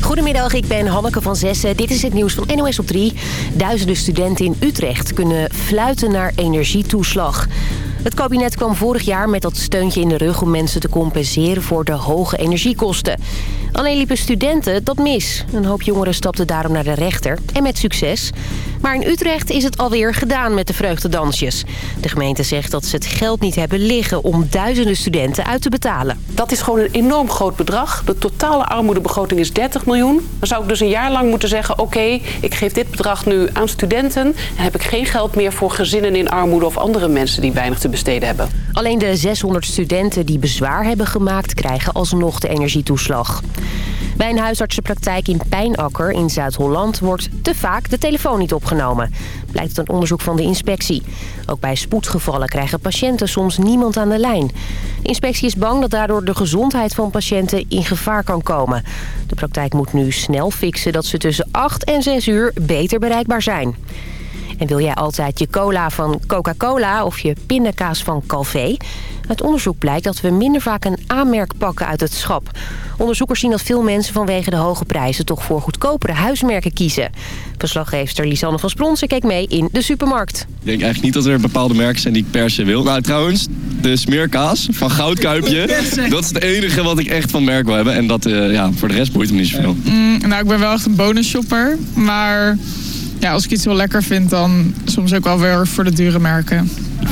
Goedemiddag, ik ben Hanneke van Zessen. Dit is het nieuws van NOS op 3. Duizenden studenten in Utrecht kunnen fluiten naar energietoeslag. Het kabinet kwam vorig jaar met dat steuntje in de rug om mensen te compenseren voor de hoge energiekosten. Alleen liepen studenten dat mis. Een hoop jongeren stapten daarom naar de rechter en met succes. Maar in Utrecht is het alweer gedaan met de vreugdedansjes. De gemeente zegt dat ze het geld niet hebben liggen om duizenden studenten uit te betalen. Dat is gewoon een enorm groot bedrag. De totale armoedebegroting is 30 miljoen. Dan zou ik dus een jaar lang moeten zeggen... oké, ik geef dit bedrag nu aan studenten... en heb ik geen geld meer voor gezinnen in armoede... of andere mensen die weinig te besteden hebben. Alleen de 600 studenten die bezwaar hebben gemaakt... krijgen alsnog de energietoeslag. Bij een huisartsenpraktijk in Pijnakker in Zuid-Holland wordt te vaak de telefoon niet opgenomen. Blijkt uit een onderzoek van de inspectie. Ook bij spoedgevallen krijgen patiënten soms niemand aan de lijn. De inspectie is bang dat daardoor de gezondheid van patiënten in gevaar kan komen. De praktijk moet nu snel fixen dat ze tussen 8 en 6 uur beter bereikbaar zijn. En wil jij altijd je cola van Coca-Cola of je pindakaas van Calvé? Uit onderzoek blijkt dat we minder vaak een aanmerk pakken uit het schap. Onderzoekers zien dat veel mensen vanwege de hoge prijzen... toch voor goedkopere huismerken kiezen. Verslaggeefster Lisanne van Spronsen keek mee in de supermarkt. Ik denk eigenlijk niet dat er bepaalde merken zijn die ik per se wil. Nou, trouwens, de smeerkaas van Goudkuipje. dat is het enige wat ik echt van merk wil hebben. En dat, uh, ja, voor de rest boeit me niet zoveel. Mm, nou, ik ben wel echt een bonusshopper. Maar ja, als ik iets wel lekker vind, dan soms ook wel weer voor de dure merken.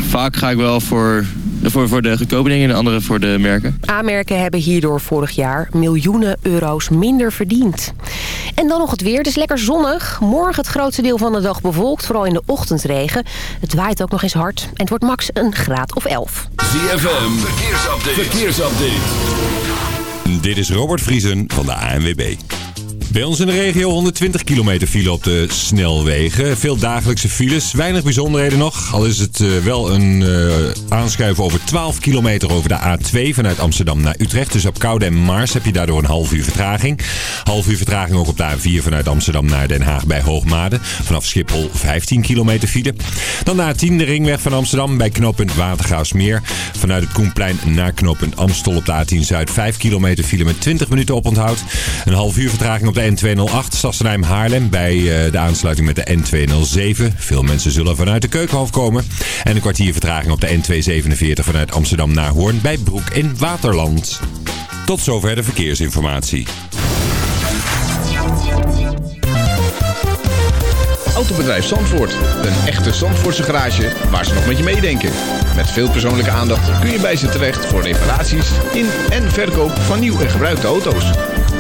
Vaak ga ik wel voor voor, voor de goedkope dingen en de andere voor de merken. A-merken hebben hierdoor vorig jaar miljoenen euro's minder verdiend. En dan nog het weer. Het is lekker zonnig. Morgen het grootste deel van de dag bewolkt, vooral in de ochtendregen. Het waait ook nog eens hard en het wordt max een graad of 11. ZFM, verkeersupdate. verkeersupdate. Dit is Robert Vriesen van de ANWB. Bij ons in de regio 120 kilometer file op de snelwegen. Veel dagelijkse files, weinig bijzonderheden nog. Al is het uh, wel een uh, aanschuiven over 12 kilometer over de A2 vanuit Amsterdam naar Utrecht. Dus op Koude en Mars heb je daardoor een half uur vertraging. Half uur vertraging ook op de A4 vanuit Amsterdam naar Den Haag bij Hoogmade. Vanaf Schiphol 15 kilometer file. Dan de A10 de ringweg van Amsterdam bij knooppunt Watergaasmeer. Vanuit het Koenplein naar knooppunt Amstel op de A10 Zuid 5 kilometer file met 20 minuten oponthoud. Een half uur vertraging op de N208 Sassenheim Haarlem bij uh, de aansluiting met de N207. Veel mensen zullen vanuit de Keukenhof komen. En een kwartier vertraging op de N247 vanuit Amsterdam naar Hoorn bij Broek in Waterland. Tot zover de verkeersinformatie. Autobedrijf Zandvoort. Een echte Zandvoortse garage waar ze nog met je meedenken. Met veel persoonlijke aandacht kun je bij ze terecht voor reparaties in en verkoop van nieuw en gebruikte auto's.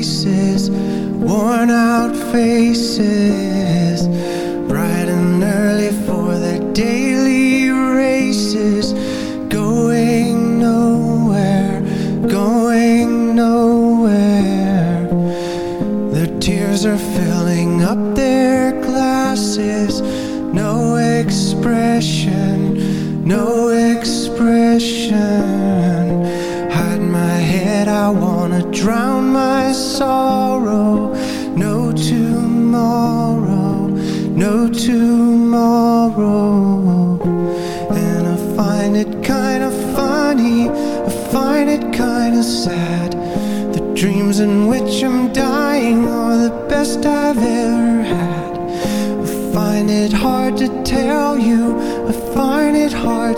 Worn out faces,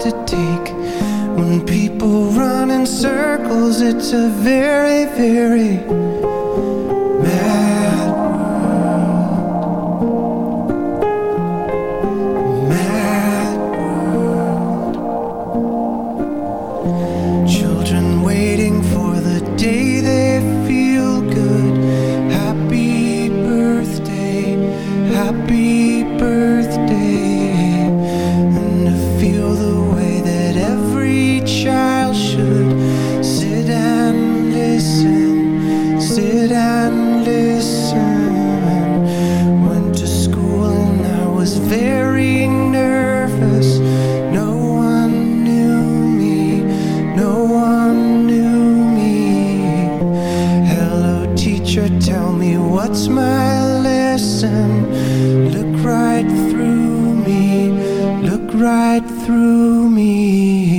to take. When people run in circles, it's a very, very me.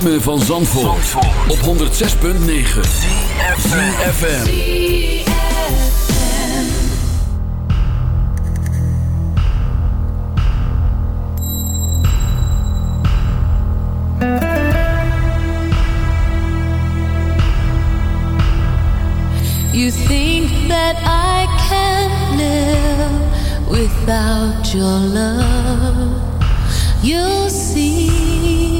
ritme van Zandvoort, Zandvoort. op 106.9 CFFM You think that I can live without your love. You see.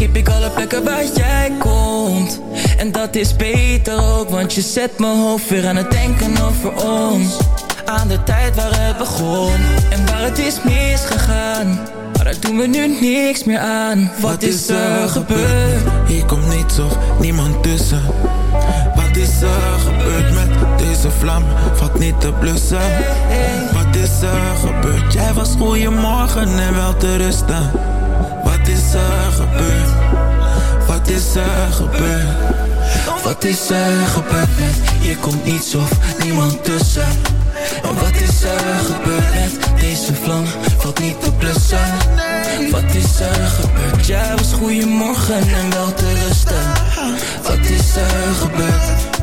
Skip ik alle plekken waar jij komt. En dat is beter ook, want je zet mijn hoofd weer aan het denken over ons. Aan de tijd waar het begon en waar het is misgegaan. Maar daar doen we nu niks meer aan. Wat is er gebeurd? Hier komt niets of niemand tussen. Wat is er gebeurd met deze vlam? Valt niet te blussen. Wat is er gebeurd? Jij was goeiemorgen en wel te rusten. Wat is er gebeurd? Wat is er gebeurd? Wat is er gebeurd met? Hier komt niets of niemand tussen. En wat is er gebeurd met deze vlam? Valt niet te blussen. Wat is er gebeurd? Jij was goeiemorgen en wel te rusten. Wat is er gebeurd?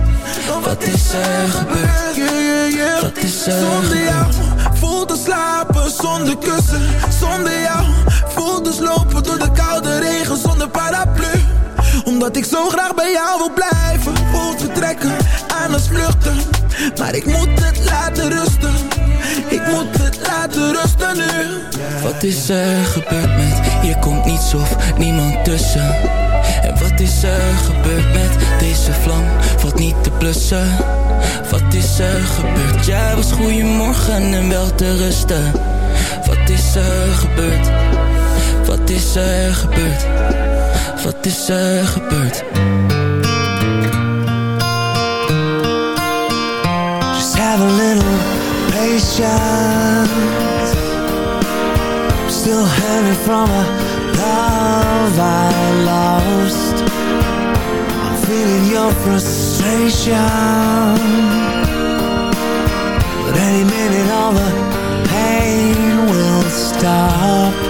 Wat is er gebeurd? Wat is er Zonder jou voel te slapen zonder kussen Zonder jou voel dus lopen door de koude regen zonder paraplu Omdat ik zo graag bij jou wil blijven Voel vertrekken aan het vluchten Maar ik moet het laten rusten Ik moet het laten rusten nu Wat is er gebeurd met? Hier komt niets of niemand tussen. En wat is er gebeurd met deze vlam? Valt niet te blussen. Wat is er gebeurd? Jij was goeiemorgen en wel te rusten. Wat is er gebeurd? Wat is er gebeurd? Wat is er gebeurd? Just have a little patience still hurting from a love I lost I'm feeling your frustration But any minute all the pain will stop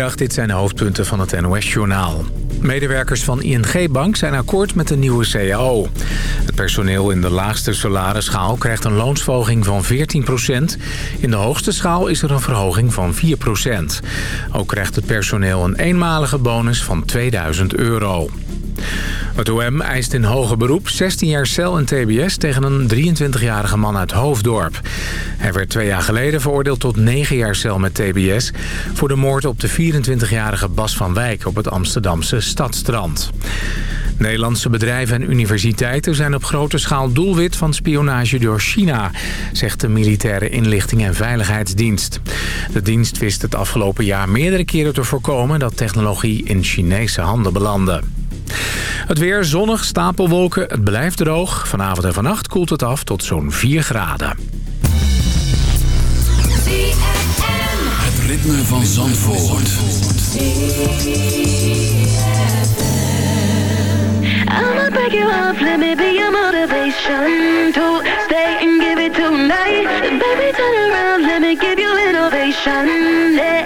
Dit zijn de hoofdpunten van het NOS-journaal. Medewerkers van ING Bank zijn akkoord met de nieuwe CAO. Het personeel in de laagste salarisschaal krijgt een loonsverhoging van 14% In de hoogste schaal is er een verhoging van 4% Ook krijgt het personeel een eenmalige bonus van 2000 euro. Het OM eist in hoger beroep 16 jaar cel en tbs tegen een 23-jarige man uit Hoofddorp. Hij werd twee jaar geleden veroordeeld tot 9 jaar cel met tbs... voor de moord op de 24-jarige Bas van Wijk op het Amsterdamse Stadstrand. Nederlandse bedrijven en universiteiten zijn op grote schaal doelwit van spionage door China, zegt de Militaire Inlichting en Veiligheidsdienst. De dienst wist het afgelopen jaar meerdere keren te voorkomen dat technologie in Chinese handen belandde. Het weer zonnig, stapelwolken, het blijft droog. Vanavond en vannacht koelt het af tot zo'n 4 graden. Het ritme van Zandvoort. I'ma break you off, let me be your motivation to stay and give it tonight. Baby, turn around, let me give you innovation. Yeah,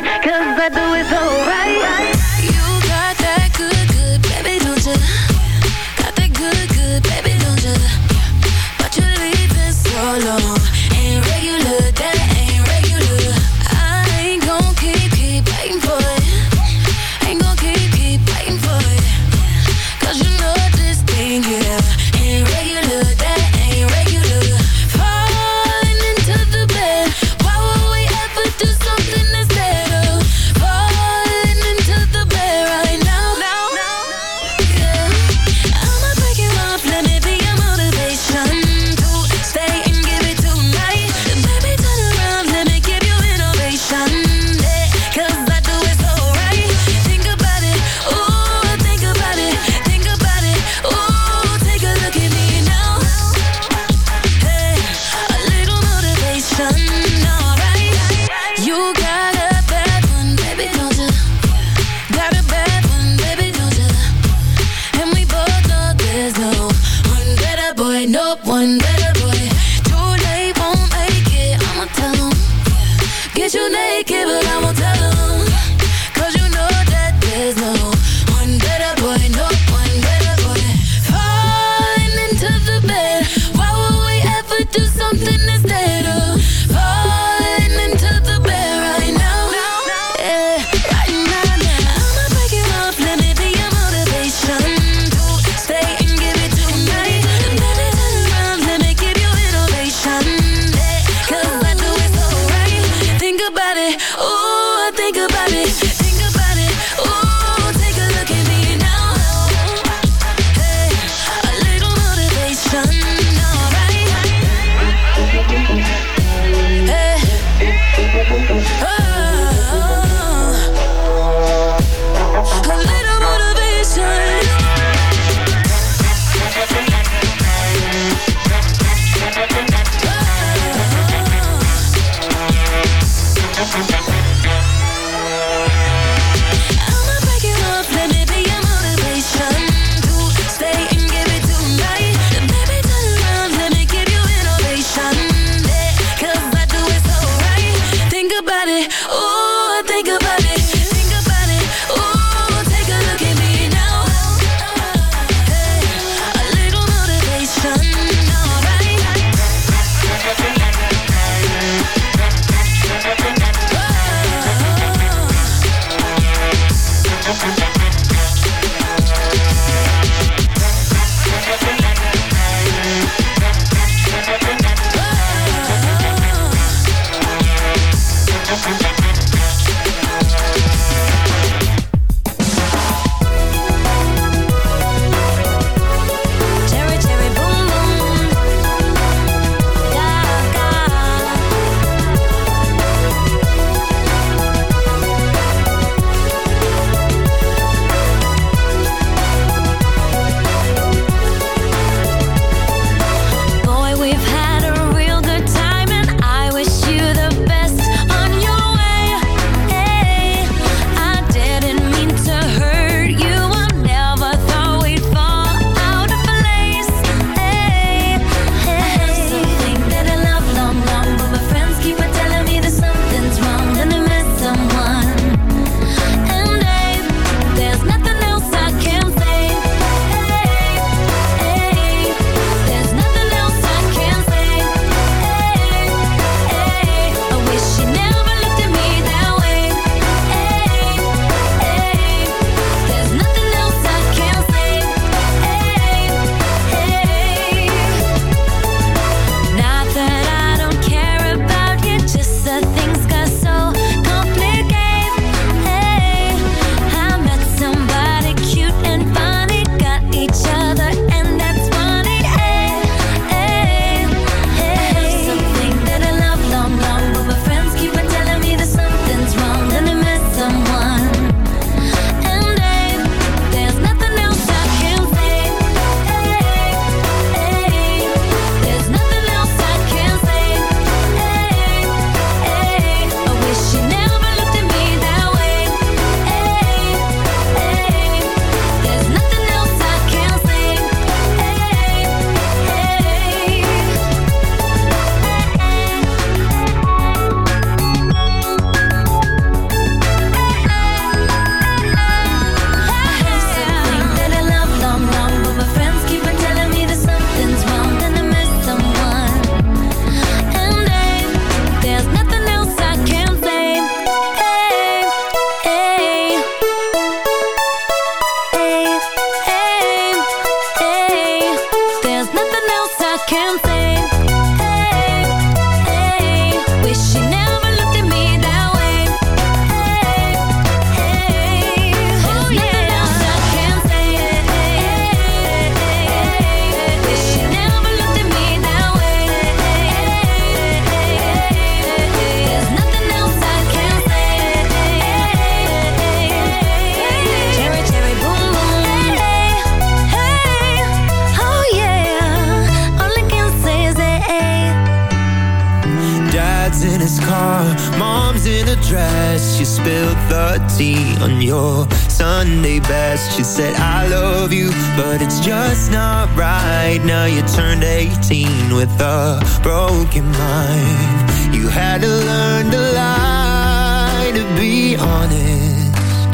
with a broken mind. You had to learn to lie to be honest.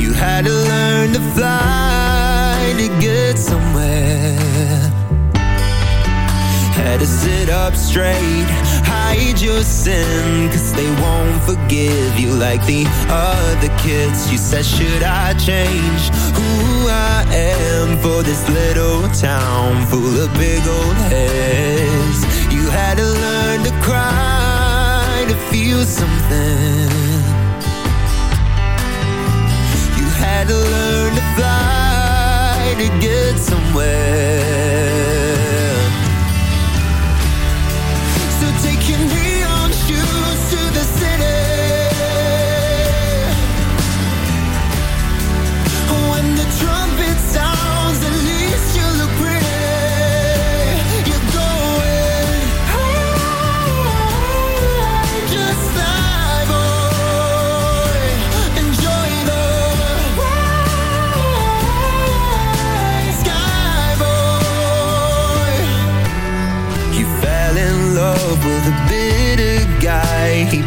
You had to learn to fly to get somewhere. Had to sit up straight, hide your sin, cause they won't forgive you like the other kids. You said, Should I change? who I am for this little town full of big old heads. You had to learn to cry to feel something. You had to learn to fly to get somewhere.